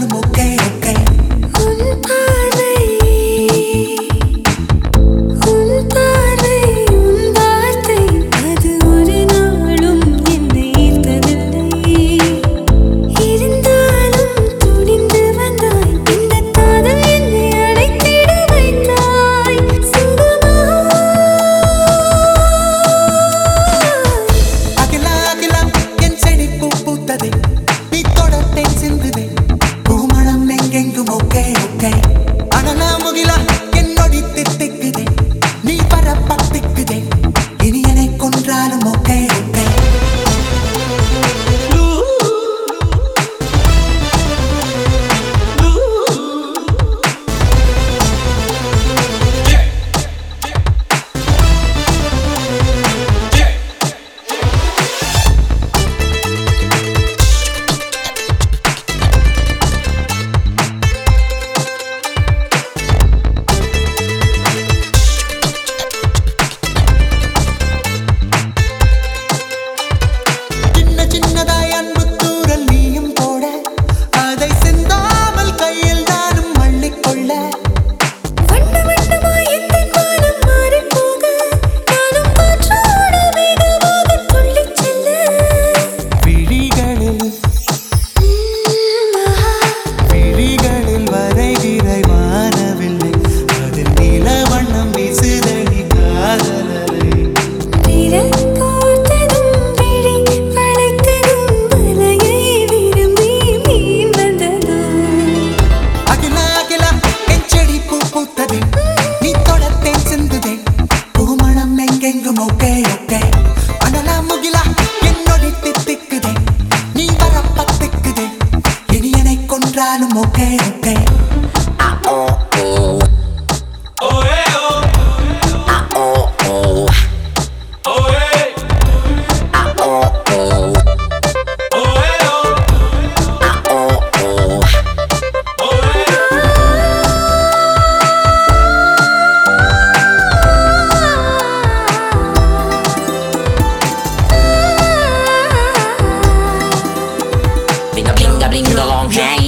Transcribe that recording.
animal game. அனனா Mugila என்னொடி திட்டி okay, okay. probably the long hang.